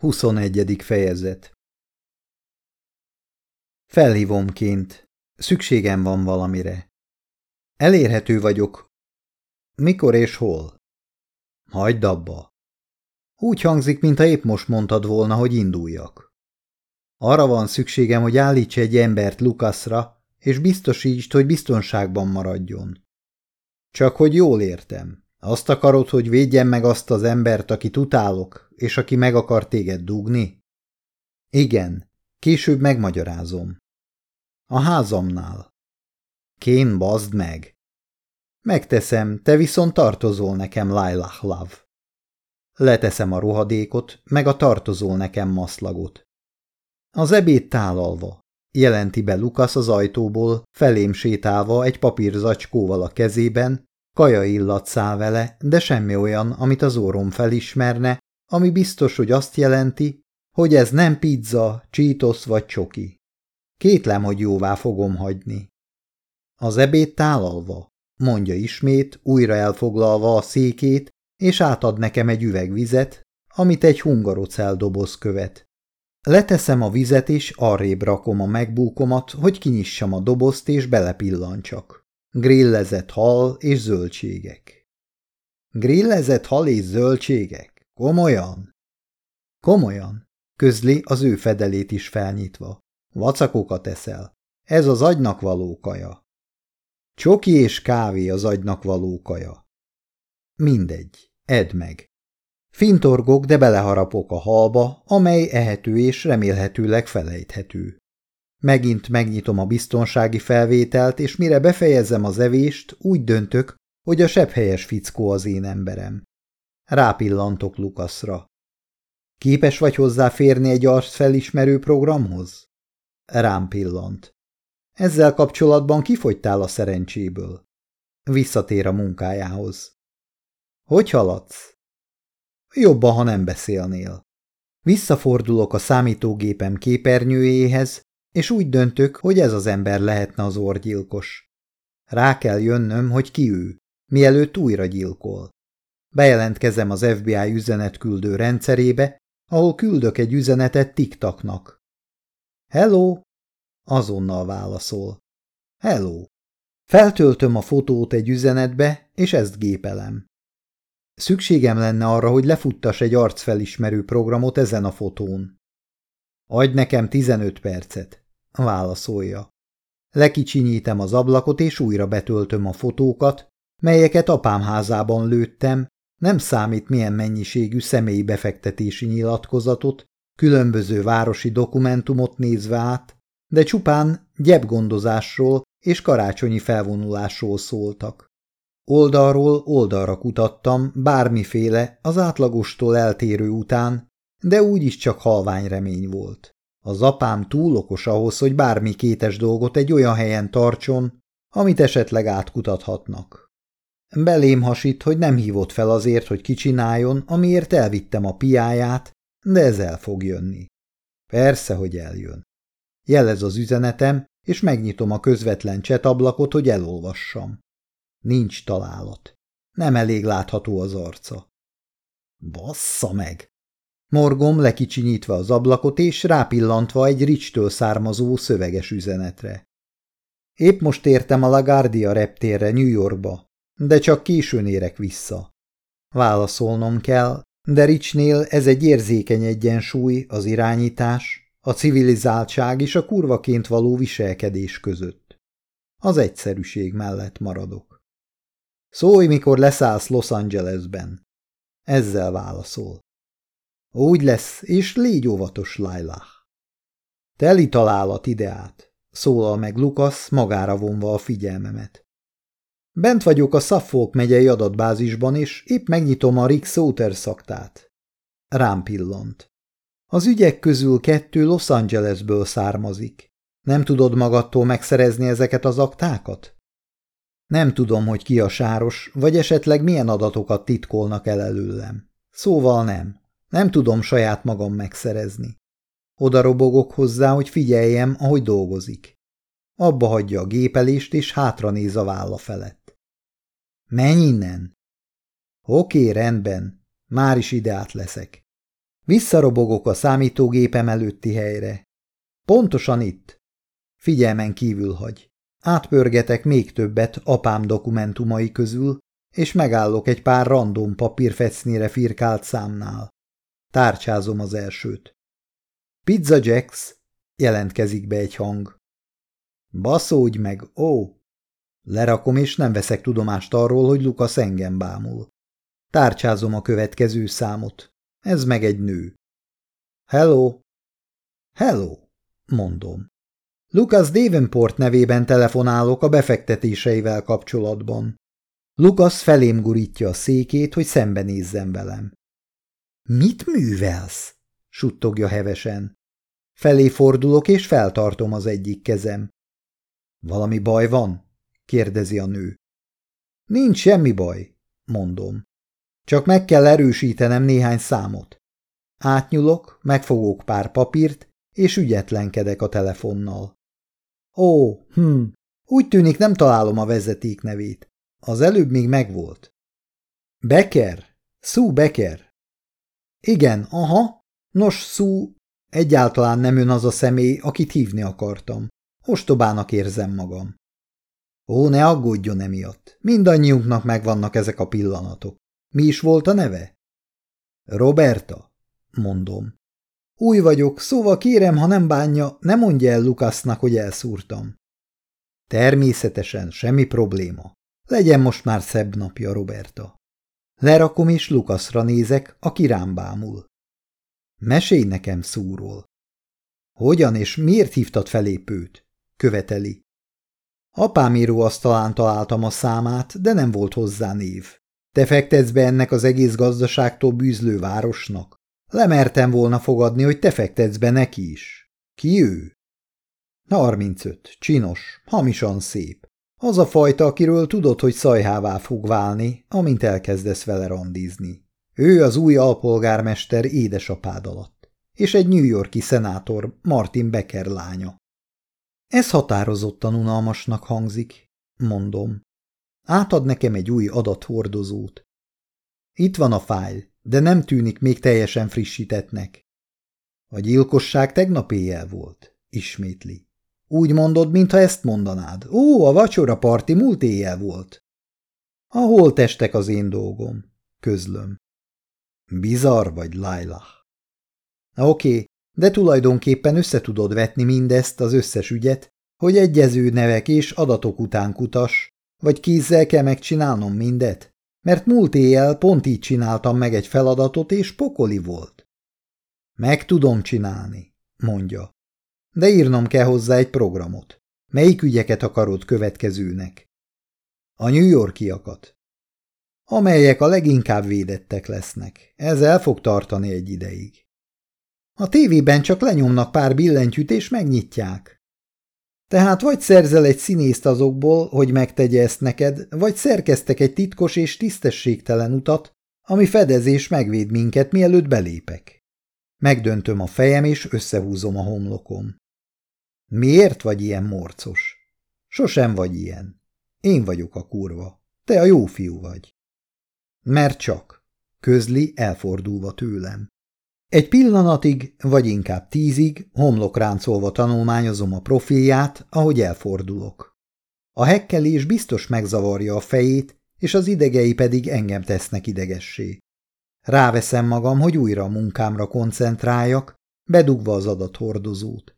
21. fejezet Felhívomként. Szükségem van valamire. Elérhető vagyok. Mikor és hol? Hagyd abba. Úgy hangzik, mintha épp most mondtad volna, hogy induljak. Arra van szükségem, hogy állíts egy embert Lukaszra, és biztosítsd, hogy biztonságban maradjon. Csak hogy jól értem. Azt akarod, hogy védjem meg azt az embert, akit utálok, és aki meg akar téged dugni? Igen, később megmagyarázom. A házamnál. Kén, bazd meg! Megteszem, te viszont tartozol nekem, Lailah Love. Leteszem a rohadékot, meg a tartozol nekem maszlagot. Az ebéd tálalva, jelenti be Lukasz az ajtóból, felém sétálva egy papírzacskóval a kezében, kaja illat száll vele, de semmi olyan, amit az orrom felismerne, ami biztos, hogy azt jelenti, hogy ez nem pizza, csítosz vagy csoki. Kétlem, hogy jóvá fogom hagyni. Az ebéd tálalva, mondja ismét, újra elfoglalva a székét, és átad nekem egy üveg vizet, amit egy hungarocel doboz követ. Leteszem a vizet, és arrébb rakom a megbúkomat, hogy kinyissam a dobozt, és belepillantsak. Grillezett hal és zöldségek. Grillezett hal és zöldségek? Komolyan? Komolyan, közli az ő fedelét is felnyitva. Vacakokat eszel. Ez az agynak való kaja. Csoki és kávé az agynak való kaja. Mindegy, edd meg. Fintorgok, de beleharapok a halba, amely ehető és remélhetőleg felejthető. Megint megnyitom a biztonsági felvételt, és mire befejezem az evést, úgy döntök, hogy a sebhelyes fickó az én emberem. Rápillantok Lukaszra. Képes vagy hozzáférni egy arcfelismerő programhoz? Rám pillant. Ezzel kapcsolatban kifogytál a szerencséből. Visszatér a munkájához. Hogy haladsz? Jobban, ha nem beszélnél. Visszafordulok a számítógépem képernyőjéhez, és úgy döntök, hogy ez az ember lehetne az orgyilkos. Rá kell jönnöm, hogy ki ő, mielőtt újra gyilkol. Bejelentkezem az FBI üzenetküldő rendszerébe, ahol küldök egy üzenetet tiktaknak. Hello! Azonnal válaszol. Hello! Feltöltöm a fotót egy üzenetbe, és ezt gépelem. Szükségem lenne arra, hogy lefuttas egy arcfelismerő programot ezen a fotón. Adj nekem 15 percet, válaszolja. Lekicsinyítem az ablakot, és újra betöltöm a fotókat, melyeket apám házában lőttem, nem számít milyen mennyiségű személyi befektetési nyilatkozatot, különböző városi dokumentumot nézve át, de csupán gyepgondozásról és karácsonyi felvonulásról szóltak. Oldalról oldalra kutattam bármiféle az átlagostól eltérő után, de úgyis csak halvány remény volt. Az apám túl okos ahhoz, hogy bármi kétes dolgot egy olyan helyen tartson, amit esetleg átkutathatnak. Belém hasít, hogy nem hívott fel azért, hogy kicsináljon, amiért elvittem a piáját, de ez el fog jönni. Persze, hogy eljön. Jelez az üzenetem, és megnyitom a közvetlen csetablakot, hogy elolvassam. Nincs találat. Nem elég látható az arca. Bassza meg! Morgom lekicsinyítve az ablakot, és rápillantva egy ricstől származó szöveges üzenetre. Épp most értem a LaGuardia reptérre New Yorkba, de csak későn érek vissza. Válaszolnom kell, de Ricsnél ez egy érzékeny egyensúly az irányítás, a civilizáltság és a kurvaként való viselkedés között. Az egyszerűség mellett maradok. Szólj, mikor leszállsz Los Angelesben. Ezzel válaszol. Úgy lesz, és légy óvatos, Lailah. Teli találat ideát, szólal meg Lukasz, magára vonva a figyelmemet. Bent vagyok a Suffolk megyei adatbázisban, és épp megnyitom a Rick Sauter szaktát. Rám pillant. Az ügyek közül kettő Los Angelesből származik. Nem tudod magadtól megszerezni ezeket az aktákat? Nem tudom, hogy ki a sáros, vagy esetleg milyen adatokat titkolnak el előlem. Szóval nem. Nem tudom saját magam megszerezni. Oda robogok hozzá, hogy figyeljem, ahogy dolgozik. Abba hagyja a gépelést, és hátra néz a válla felett. Menj innen! Oké, rendben, már is ide át leszek. Visszarobogok a számítógépem előtti helyre. Pontosan itt. Figyelmen kívül hagy. Átpörgetek még többet apám dokumentumai közül, és megállok egy pár random papírfecnire firkált számnál. Tárcsázom az elsőt. Pizza Jacks, jelentkezik be egy hang. Baszódj meg, ó! Lerakom, és nem veszek tudomást arról, hogy Lukasz engem bámul. Tárcsázom a következő számot. Ez meg egy nő. Hello! Hello! mondom. Lucas Davenport nevében telefonálok a befektetéseivel kapcsolatban. Lucas felém gurítja a székét, hogy szembenézzen velem. Mit művelsz? suttogja hevesen. Felé fordulok, és feltartom az egyik kezem. Valami baj van? Kérdezi a nő. Nincs semmi baj, mondom. Csak meg kell erősítenem néhány számot. Átnyulok, megfogok pár papírt, és ügyetlenkedek a telefonnal. Ó, hm, úgy tűnik nem találom a vezeték nevét. Az előbb még megvolt. Becker? Sue Becker? Igen, aha. Nos, Sue, egyáltalán nem ön az a személy, akit hívni akartam. Ostobának érzem magam. Ó, ne aggódjon emiatt. Mindannyiunknak megvannak ezek a pillanatok. Mi is volt a neve? Roberta, mondom. Új vagyok, szóval kérem, ha nem bánja, ne mondja el Lukasznak, hogy elszúrtam. Természetesen, semmi probléma. Legyen most már szebb napja, Roberta. Lerakom és Lukaszra nézek, aki rám bámul. Mesélj nekem szúról. Hogyan és miért hívtad felépőt? Követeli. Apám íróasztalán találtam a számát, de nem volt hozzá név. Te fektetsz be ennek az egész gazdaságtól bűzlő városnak? Lemertem volna fogadni, hogy te fektetsz be neki is. Ki ő? 35. Csinos, hamisan szép. Az a fajta, akiről tudod, hogy szajhává fog válni, amint elkezdesz vele randizni. Ő az új alpolgármester édesapád alatt, és egy New Yorki szenátor Martin Becker lánya. Ez határozottan unalmasnak hangzik, mondom. Átad nekem egy új adathordozót. Itt van a fájl, de nem tűnik még teljesen frissítetnek. A gyilkosság tegnap éjjel volt, ismétli. Úgy mondod, mintha ezt mondanád. Ó, a vacsora parti múlt éjjel volt. A holtestek az én dolgom, közlöm. Bizarr vagy, Lailah. Oké, de tulajdonképpen összetudod vetni mindezt, az összes ügyet, hogy egyező nevek és adatok után kutas, vagy kézzel kell megcsinálnom mindet? Mert múlt éjjel pont így csináltam meg egy feladatot, és pokoli volt. Meg tudom csinálni, mondja. De írnom kell hozzá egy programot. Melyik ügyeket akarod következőnek? A New Yorkiakat. Amelyek a leginkább védettek lesznek. Ez el fog tartani egy ideig. A tévében csak lenyomnak pár billentyűt és megnyitják. Tehát vagy szerzel egy színészt azokból, hogy megtegye ezt neked, vagy szerkeztek egy titkos és tisztességtelen utat, ami fedezés megvéd minket, mielőtt belépek. Megdöntöm a fejem, és összehúzom a homlokom. Miért vagy ilyen morcos? Sosem vagy ilyen. Én vagyok a kurva. Te a jó fiú vagy. Mert csak, közli elfordulva tőlem. Egy pillanatig, vagy inkább tízig, homlokráncolva tanulmányozom a profilját, ahogy elfordulok. A hekkelés biztos megzavarja a fejét, és az idegei pedig engem tesznek idegessé. Ráveszem magam, hogy újra a munkámra koncentráljak, bedugva az adathordozót.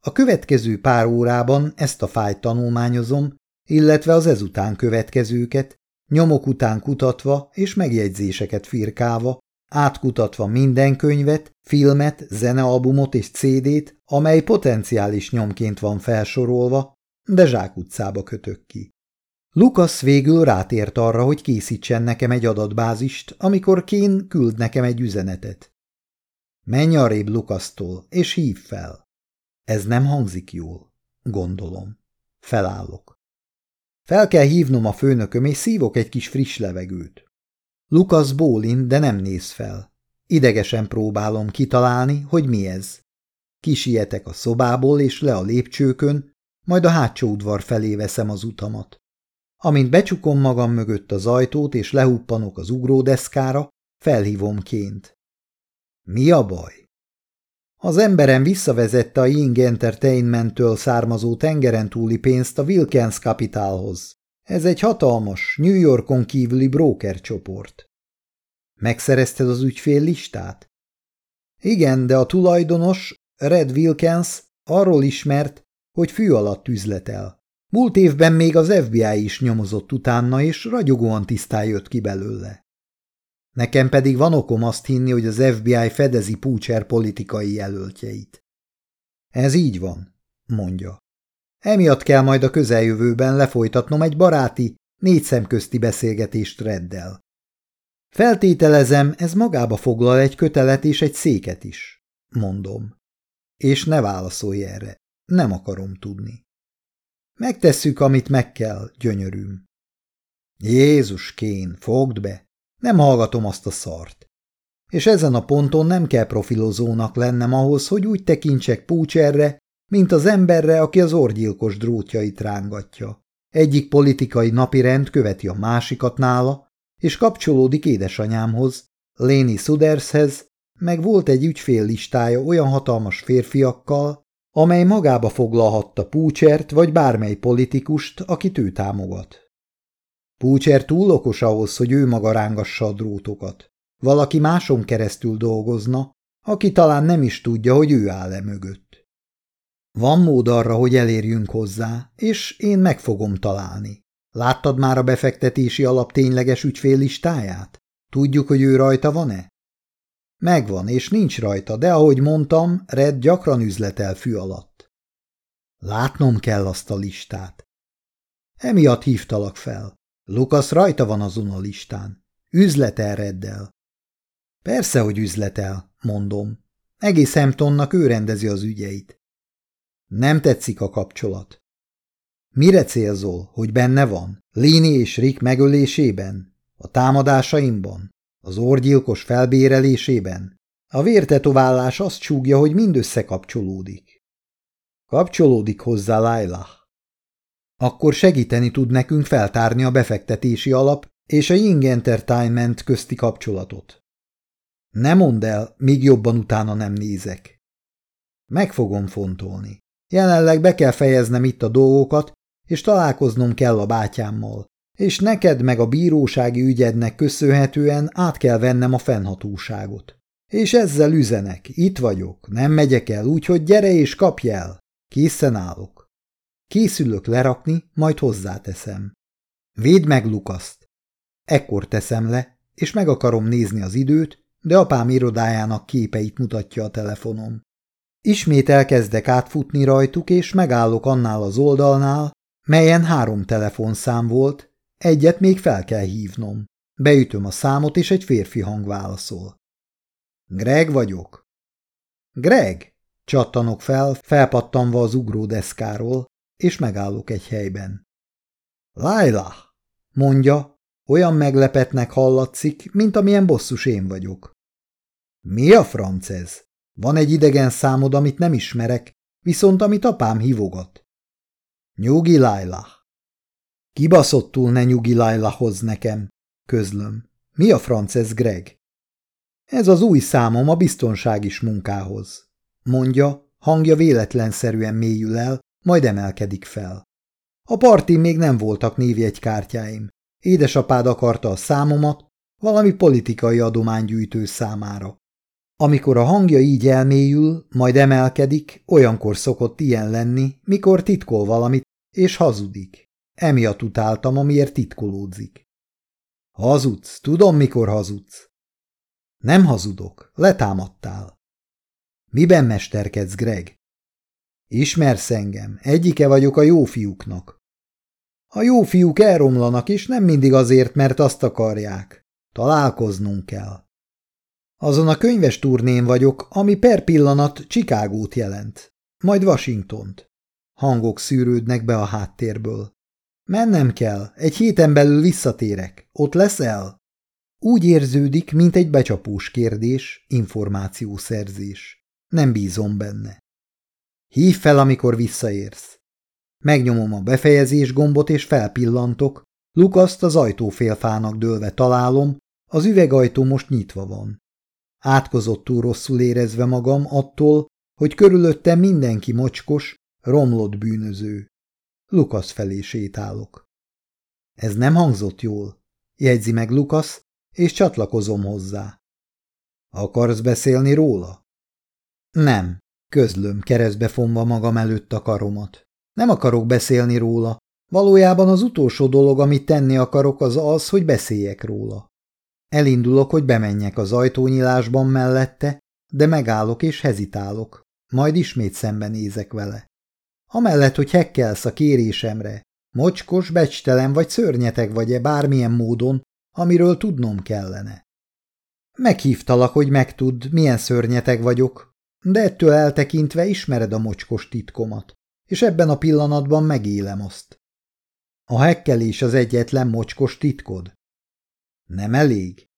A következő pár órában ezt a fájt tanulmányozom, illetve az ezután következőket, nyomok után kutatva és megjegyzéseket firkálva, átkutatva minden könyvet, filmet, zenealbumot és CD-t, amely potenciális nyomként van felsorolva, de zsákutcába kötök ki. Lukasz végül rátért arra, hogy készítsen nekem egy adatbázist, amikor Kén küld nekem egy üzenetet. Menj arrébb Lukasztól, és hív fel. Ez nem hangzik jól, gondolom. Felállok. Fel kell hívnom a főnököm, és szívok egy kis friss levegőt. Lukasz bólin, de nem néz fel. Idegesen próbálom kitalálni, hogy mi ez. Kisietek a szobából és le a lépcsőkön, majd a hátsó udvar felé veszem az utamat. Amint becsukom magam mögött az ajtót és lehuppanok az ugródeszkára, felhívom ként. Mi a baj? Az emberem visszavezette a Ying Entertainmenttől származó tengeren túli pénzt a Wilkens Capitalhoz. Ez egy hatalmas, New Yorkon kívüli broker csoport. Megszerezted az ügyfél listát? Igen, de a tulajdonos, Red Wilkens, arról ismert, hogy fű alatt üzletel. Múlt évben még az FBI is nyomozott utána, és ragyogóan tisztán jött ki belőle. Nekem pedig van okom azt hinni, hogy az FBI fedezi Púcser politikai jelöltjeit. Ez így van, mondja. Emiatt kell majd a közeljövőben lefolytatnom egy baráti, négy szemközti beszélgetést reddel. Feltételezem, ez magába foglal egy kötelet és egy széket is, mondom. És ne válaszolj erre, nem akarom tudni. Megtesszük, amit meg kell, gyönyörűm. Jézus kén, fogd be! Nem hallgatom azt a szart. És ezen a ponton nem kell profilozónak lennem ahhoz, hogy úgy tekintsek Púcserre, mint az emberre, aki az orgyilkos drótjait rángatja. Egyik politikai napirend követi a másikat nála, és kapcsolódik édesanyámhoz, Léni Sudershez, meg volt egy ügyféllistája olyan hatalmas férfiakkal, amely magába foglalhatta Púcsert vagy bármely politikust, akit ő támogat. Púcser túl okos ahhoz, hogy ő maga rángassa a drótokat. Valaki máson keresztül dolgozna, aki talán nem is tudja, hogy ő áll-e mögött. Van mód arra, hogy elérjünk hozzá, és én meg fogom találni. Láttad már a befektetési alap tényleges ügyféllistáját? Tudjuk, hogy ő rajta van-e? Megvan, és nincs rajta, de ahogy mondtam, Red gyakran üzletel fű alatt. Látnom kell azt a listát. Emiatt hívtalak fel. Lukasz rajta van azon a listán. Üzletel Reddel. Persze, hogy üzletel, mondom. Egész Hamptonnak ő rendezi az ügyeit. Nem tetszik a kapcsolat. Mire célzol, hogy benne van? Lini és Rick megölésében? A támadásaimban? Az orgyilkos felbérelésében? A vértetoválás azt csúgja, hogy mind összekapcsolódik. Kapcsolódik hozzá Lailah. Akkor segíteni tud nekünk feltárni a befektetési alap és a Ying Entertainment közti kapcsolatot. Ne mondd el, míg jobban utána nem nézek. Meg fogom fontolni. Jelenleg be kell fejeznem itt a dolgokat, és találkoznom kell a bátyámmal, és neked meg a bírósági ügyednek köszönhetően át kell vennem a fennhatóságot. És ezzel üzenek, itt vagyok, nem megyek el, úgyhogy gyere és kapj el. Készen állok. Készülök lerakni, majd hozzáteszem. Védd meg Lukaszt! Ekkor teszem le, és meg akarom nézni az időt, de apám irodájának képeit mutatja a telefonom. Ismét elkezdek átfutni rajtuk, és megállok annál az oldalnál, melyen három telefonszám volt, egyet még fel kell hívnom. Beütöm a számot, és egy férfi hang válaszol. Greg vagyok. Greg! Csattanok fel, felpattanva az ugródeszkáról, és megállok egy helyben. Laila! mondja, olyan meglepetnek hallatszik, mint amilyen bosszus én vagyok. Mi a franc ez? Van egy idegen számod, amit nem ismerek, viszont amit apám hívogat. Nyugi Laila. Kibaszottul ne nyugi hoz nekem, közlöm. Mi a franc ez, Greg? Ez az új számom a biztonságis munkához, mondja, hangja véletlenszerűen mélyül el, majd emelkedik fel. A partin még nem voltak névjegykártyáim. Édesapád akarta a számomat, valami politikai adománygyűjtő számára. Amikor a hangja így elmélyül, majd emelkedik, olyankor szokott ilyen lenni, mikor titkol valamit, és hazudik. Emiatt utáltam, amiért titkolódzik. Hazudsz, tudom, mikor hazudsz. Nem hazudok, letámadtál. Miben mesterkedsz, Greg? Ismersz engem, egyike vagyok a jó fiúknak. A jó fiúk elromlanak, és nem mindig azért, mert azt akarják. Találkoznunk kell. Azon a könyves turnén vagyok, ami per pillanat Csikágót jelent, majd Washingtont. Hangok szűrődnek be a háttérből. Mennem kell, egy héten belül visszatérek. Ott leszel? Úgy érződik, mint egy becsapós kérdés, információszerzés. Nem bízom benne. Hív fel, amikor visszaérsz. Megnyomom a befejezés gombot és felpillantok, Lukaszt az ajtófélfának dőlve találom, az üvegajtó most nyitva van. Átkozottúl rosszul érezve magam attól, hogy körülöttem mindenki mocskos, romlott bűnöző. Lukasz felé sétálok. Ez nem hangzott jól, jegyzi meg Lukasz, és csatlakozom hozzá. Akarsz beszélni róla? Nem, közlöm, keresztbe fonva magam előtt a karomat. Nem akarok beszélni róla. Valójában az utolsó dolog, amit tenni akarok, az az, hogy beszéljek róla. Elindulok, hogy bemenjek az ajtónyilásban mellette, de megállok és hezitálok. Majd ismét szembenézek vele. Amellett, hogy hekkelsz a kérésemre, mocskos, becstelen vagy szörnyeteg vagy-e bármilyen módon, amiről tudnom kellene. Meghívtalak, hogy megtudd, milyen szörnyeteg vagyok, de ettől eltekintve ismered a mocskos titkomat, és ebben a pillanatban megélem azt. A hekkelés az egyetlen mocskos titkod. Nem elég?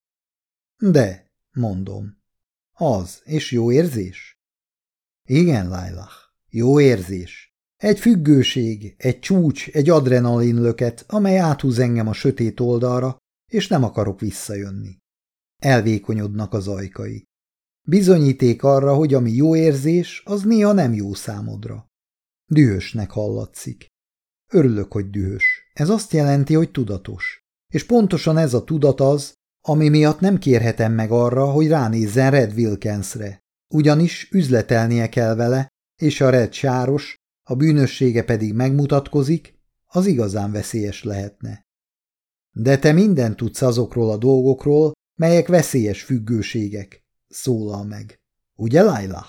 De, mondom. Az, és jó érzés? Igen, Lailah, jó érzés. Egy függőség, egy csúcs, egy adrenalinlöket, amely áthúz engem a sötét oldalra, és nem akarok visszajönni. Elvékonyodnak az ajkai. Bizonyíték arra, hogy ami jó érzés, az néha nem jó számodra. Dühösnek hallatszik. Örülök, hogy dühös. Ez azt jelenti, hogy tudatos. És pontosan ez a tudat az, ami miatt nem kérhetem meg arra, hogy ránézzen Red Wilkensre. Ugyanis üzletelnie kell vele, és a Red sáros, a bűnössége pedig megmutatkozik, az igazán veszélyes lehetne. De te mindent tudsz azokról a dolgokról, melyek veszélyes függőségek, szólal meg. Ugye, Laila?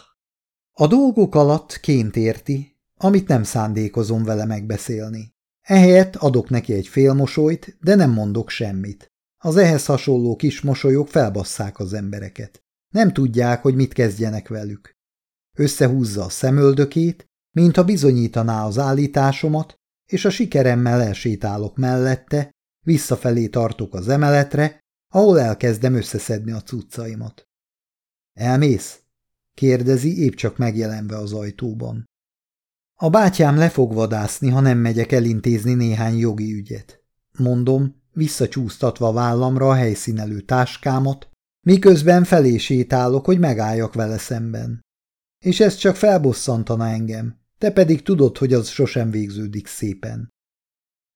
A dolgok alatt ként érti, amit nem szándékozom vele megbeszélni. Ehelyett adok neki egy félmosolyt, de nem mondok semmit. Az ehhez hasonló kis mosolyok felbasszák az embereket. Nem tudják, hogy mit kezdjenek velük. Összehúzza a szemöldökét, mintha bizonyítaná az állításomat, és a sikeremmel elsétálok mellette, visszafelé tartok az emeletre, ahol elkezdem összeszedni a cuccaimat. Elmész? kérdezi, épp csak megjelenve az ajtóban. A bátyám le fog vadászni, ha nem megyek elintézni néhány jogi ügyet. Mondom, visszacsúsztatva vállamra a helyszínelő táskámat, miközben felé sétálok, hogy megálljak vele szemben. És ez csak felbosszantana engem, te pedig tudod, hogy az sosem végződik szépen.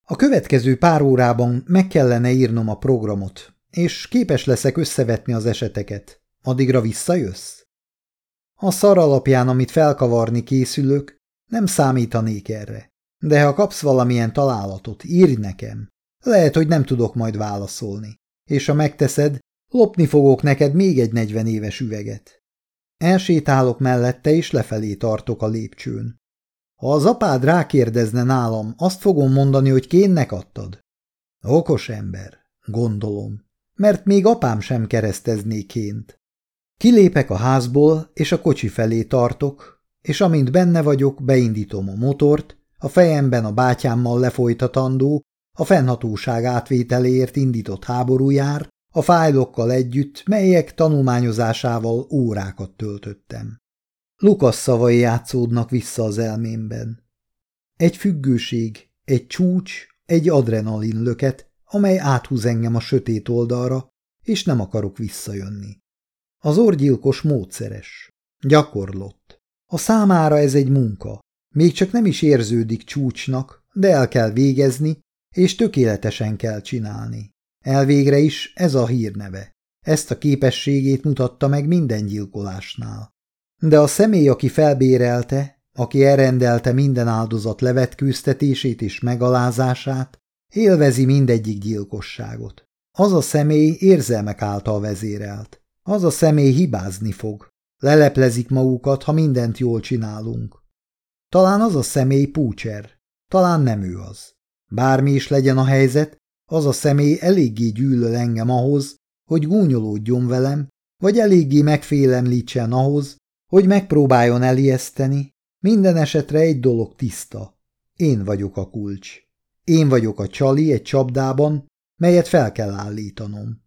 A következő pár órában meg kellene írnom a programot, és képes leszek összevetni az eseteket. Addigra visszajössz? A szar alapján, amit felkavarni készülök, nem számítanék erre. De ha kapsz valamilyen találatot, írj nekem. Lehet, hogy nem tudok majd válaszolni. És ha megteszed, lopni fogok neked még egy negyven éves üveget. Elsétálok mellette, és lefelé tartok a lépcsőn. Ha az apád rákérdezne nálam, azt fogom mondani, hogy kénnek adtad. Okos ember, gondolom, mert még apám sem keresztezné ként. Kilépek a házból, és a kocsi felé tartok, és amint benne vagyok, beindítom a motort, a fejemben a bátyámmal lefolytatandó, a fennhatóság átvételéért indított háború jár, a fájlokkal együtt, melyek tanulmányozásával órákat töltöttem. Lukasz szavai játszódnak vissza az elmémben. Egy függőség, egy csúcs, egy adrenalin löket, amely áthúz engem a sötét oldalra, és nem akarok visszajönni. Az orgyilkos módszeres, gyakorlott. A számára ez egy munka. Még csak nem is érződik csúcsnak, de el kell végezni, és tökéletesen kell csinálni. Elvégre is ez a hírneve. Ezt a képességét mutatta meg minden gyilkolásnál. De a személy, aki felbérelte, aki elrendelte minden áldozat levetkőztetését és megalázását, élvezi mindegyik gyilkosságot. Az a személy érzelmek által vezérelt. Az a személy hibázni fog. Leleplezik magukat, ha mindent jól csinálunk. Talán az a személy púcser. Talán nem ő az. Bármi is legyen a helyzet, az a személy eléggé gyűlöl engem ahhoz, hogy gúnyolódjon velem, vagy eléggé megfélemlítsen ahhoz, hogy megpróbáljon elijeszteni, minden esetre egy dolog tiszta. Én vagyok a kulcs. Én vagyok a csali egy csapdában, melyet fel kell állítanom.